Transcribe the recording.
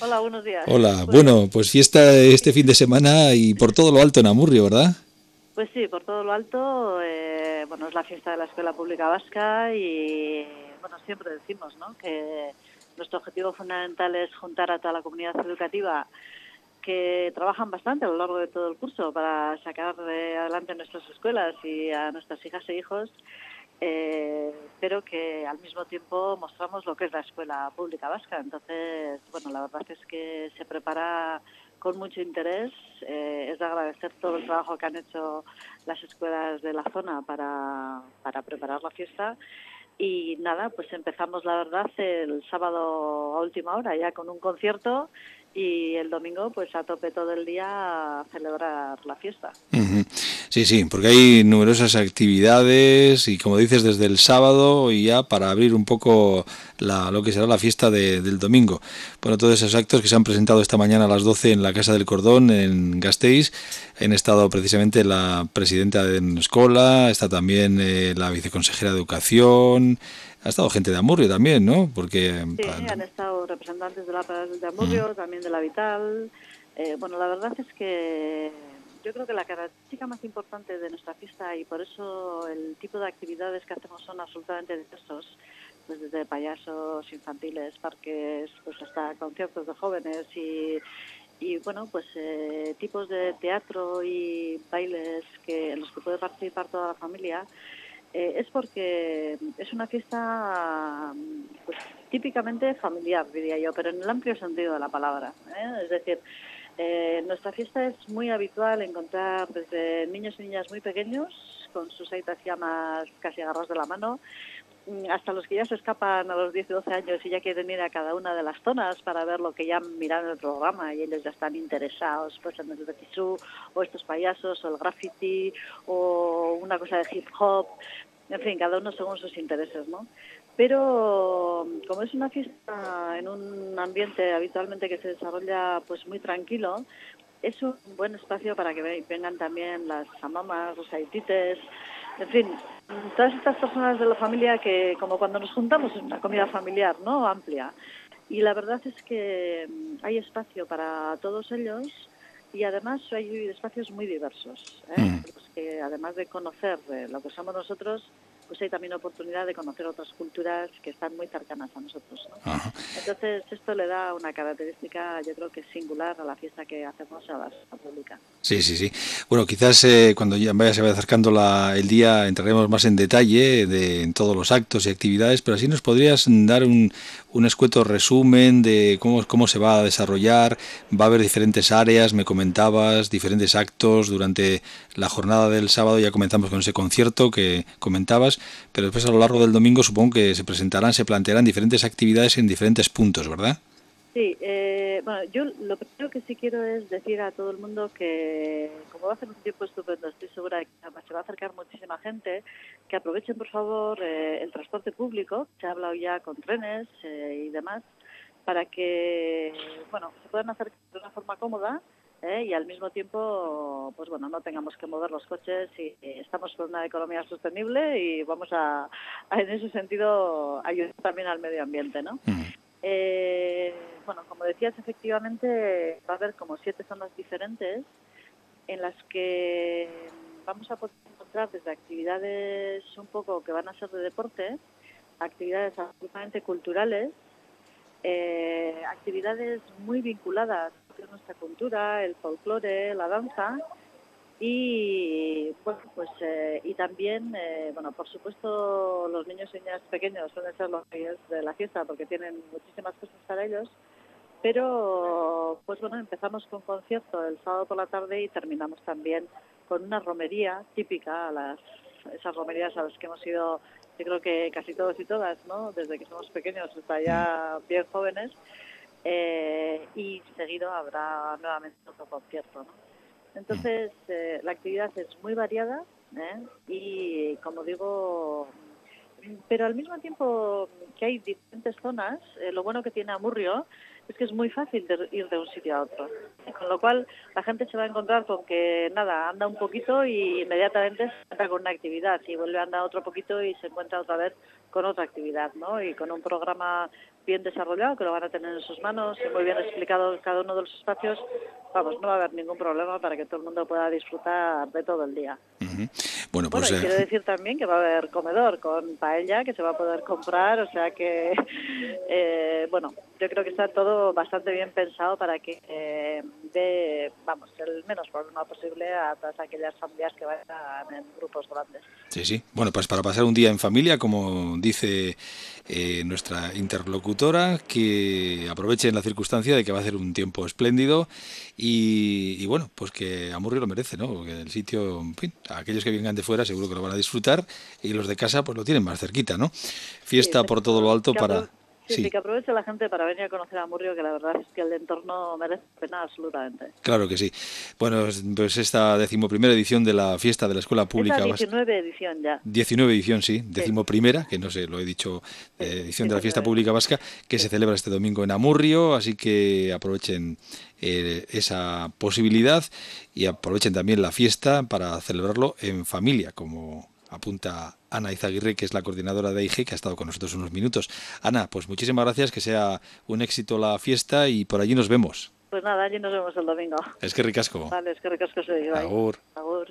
Hola, buenos días. Hola, bueno, pues fiesta este fin de semana y por todo lo alto en Amurrio, ¿verdad? Pues sí, por todo lo alto, eh, bueno, es la fiesta de la Escuela Pública Vasca y, bueno, siempre decimos, ¿no?, que nuestro objetivo fundamental es juntar a toda la comunidad educativa que trabajan bastante a lo largo de todo el curso para sacar adelante nuestras escuelas y a nuestras hijas e hijos, eh, pero que al mismo tiempo mostramos lo que es la escuela pública vasca. Entonces, bueno, la verdad es que se prepara con mucho interés. Eh, es de agradecer todo el trabajo que han hecho las escuelas de la zona para, para preparar la fiesta. Y nada, pues empezamos la verdad el sábado a última hora ya con un concierto y el domingo pues a tope todo el día a celebrar la fiesta. Sí, sí, porque hay numerosas actividades y como dices desde el sábado y ya para abrir un poco la, lo que será la fiesta del domingo. Bueno, todos esos actos que se han presentado esta mañana a las 12 en la Casa del Cordón en Gasteiz, han estado precisamente la presidenta de Escola, está también eh, la viceconsejera de Educación, ha estado gente de Amurrio también, ¿no? Porque sí, han estado representantes de la de Amurrio, también de la Vital. Eh, bueno, la verdad es que yo creo que la característica más importante de nuestra fiesta y por eso el tipo de actividades que hacemos son absolutamente diversos, pues desde payasos infantiles, parques, pues hasta conciertos de jóvenes y, y bueno, pues eh, tipos de teatro y bailes que en los que puede participar toda la familia. Eh, es porque es una fiesta pues, típicamente familiar, diría yo, pero en el amplio sentido de la palabra. ¿eh? Es decir, eh, nuestra fiesta es muy habitual encontrar desde niños y niñas muy pequeños, con sus aitas llamas casi agarrados de la mano, mm, hasta los que ya se escapan a los 10 12 años y ya quieren ir a cada una de las zonas para ver lo que ya miran en el programa y ellos ya están interesados pues en el Betisú o estos payasos o el graffiti o una cosa de hip hop en fin, cada uno según sus intereses, ¿no? Pero como es una fiesta en un ambiente habitualmente que se desarrolla pues muy tranquilo, es un buen espacio para que vengan también las amamas, los haitites, en fin, todas estas personas de la familia que como cuando nos juntamos en una comida familiar, ¿no? Amplia. Y la verdad es que hay espacio para todos ellos y además hay espacios muy diversos, ¿eh? Mm. que además de conocer eh, lo que somos nosotros, pues hay también oportunidad de conocer otras culturas que están muy cercanas a nosotros. Entonces, esto le da una característica, yo creo que singular a la fiesta que hacemos a la pública. Sí, sí, sí. Bueno, quizás eh, cuando ya vaya, se vaya acercando la, el día entraremos más en detalle de, en todos los actos y actividades, pero así nos podrías dar un, un escueto resumen de cómo, cómo se va a desarrollar. Va a haber diferentes áreas, me comentabas, diferentes actos durante la jornada del sábado. Ya comenzamos con ese concierto que comentabas pero después a lo largo del domingo supongo que se presentarán, se plantearán diferentes actividades en diferentes puntos, ¿verdad? Sí, eh, bueno, yo lo primero que sí quiero es decir a todo el mundo que, como va a ser un tiempo estupendo, estoy segura que se va a acercar muchísima gente, que aprovechen por favor eh, el transporte público, se ha hablado ya con trenes eh, y demás, para que, bueno, se puedan hacer de una forma cómoda ¿eh? y al mismo tiempo, pues bueno, no tengamos que mover los coches y, estamos por una economía sostenible y vamos a, en ese sentido, ayudar también al medio ambiente, ¿no? Eh, bueno, como decías, efectivamente va a haber como siete zonas diferentes en las que vamos a poder encontrar desde actividades un poco que van a ser de deporte, actividades absolutamente culturales, eh, actividades muy vinculadas nuestra cultura, el folclore, la danza y bueno, pues eh, y también eh, bueno por supuesto los niños y niñas pequeños suelen ser los reyes de la fiesta porque tienen muchísimas cosas para ellos pero pues bueno empezamos con concierto el sábado por la tarde y terminamos también con una romería típica a las esas romerías a las que hemos ido yo creo que casi todos y todas, ¿no? Desde que somos pequeños hasta ya bien jóvenes. Eh, y seguido habrá nuevamente otro concierto. Entonces, eh, la actividad es muy variada ¿eh? y, como digo, pero al mismo tiempo que hay diferentes zonas, lo bueno que tiene Amurrio es que es muy fácil de ir de un sitio a otro. Con lo cual, la gente se va a encontrar con que, nada, anda un poquito y inmediatamente se encuentra con una actividad y vuelve a andar otro poquito y se encuentra otra vez con otra actividad, ¿no? Y con un programa bien desarrollado, que lo van a tener en sus manos y muy bien explicado cada uno de los espacios, vamos, no va a haber ningún problema para que todo el mundo pueda disfrutar de todo el día. Bueno, pues... Bueno, y quiero decir también que va a haber comedor con paella que se va a poder comprar, o sea que, eh, bueno, yo creo que está todo bastante bien pensado para que eh, dé, vamos, el menos problema posible a todas aquellas familias que vayan en grupos grandes. Sí, sí. Bueno, pues para pasar un día en familia, como dice eh, nuestra interlocutora, que aprovechen la circunstancia de que va a hacer un tiempo espléndido y, bueno, pues que Amurrio lo merece, ¿no? Porque el sitio, en fin, aquellos que vengan de fuera seguro que lo van a disfrutar y los de casa pues lo tienen más cerquita, ¿no? Fiesta por todo lo alto para Sí, que aproveche la gente para venir a conocer a Murrio, que la verdad es que el entorno merece pena absolutamente. Claro que sí. Bueno, pues esta decimoprimera edición de la fiesta de la Escuela Pública Esta 19 edición ya. 19 edición, sí. Decimoprimera, que no sé, lo he dicho, eh, edición de la Fiesta Pública Vasca, que se celebra este domingo en Amurrio, así que aprovechen eh, esa posibilidad y aprovechen también la fiesta para celebrarlo en familia, como apunta Ana Izaguirre, que es la coordinadora de IG, que ha estado con nosotros unos minutos. Ana, pues muchísimas gracias, que sea un éxito la fiesta y por allí nos vemos. Pues nada, allí nos vemos el domingo. Es que ricasco. Vale, es que ricasco soy. Agur. Agur.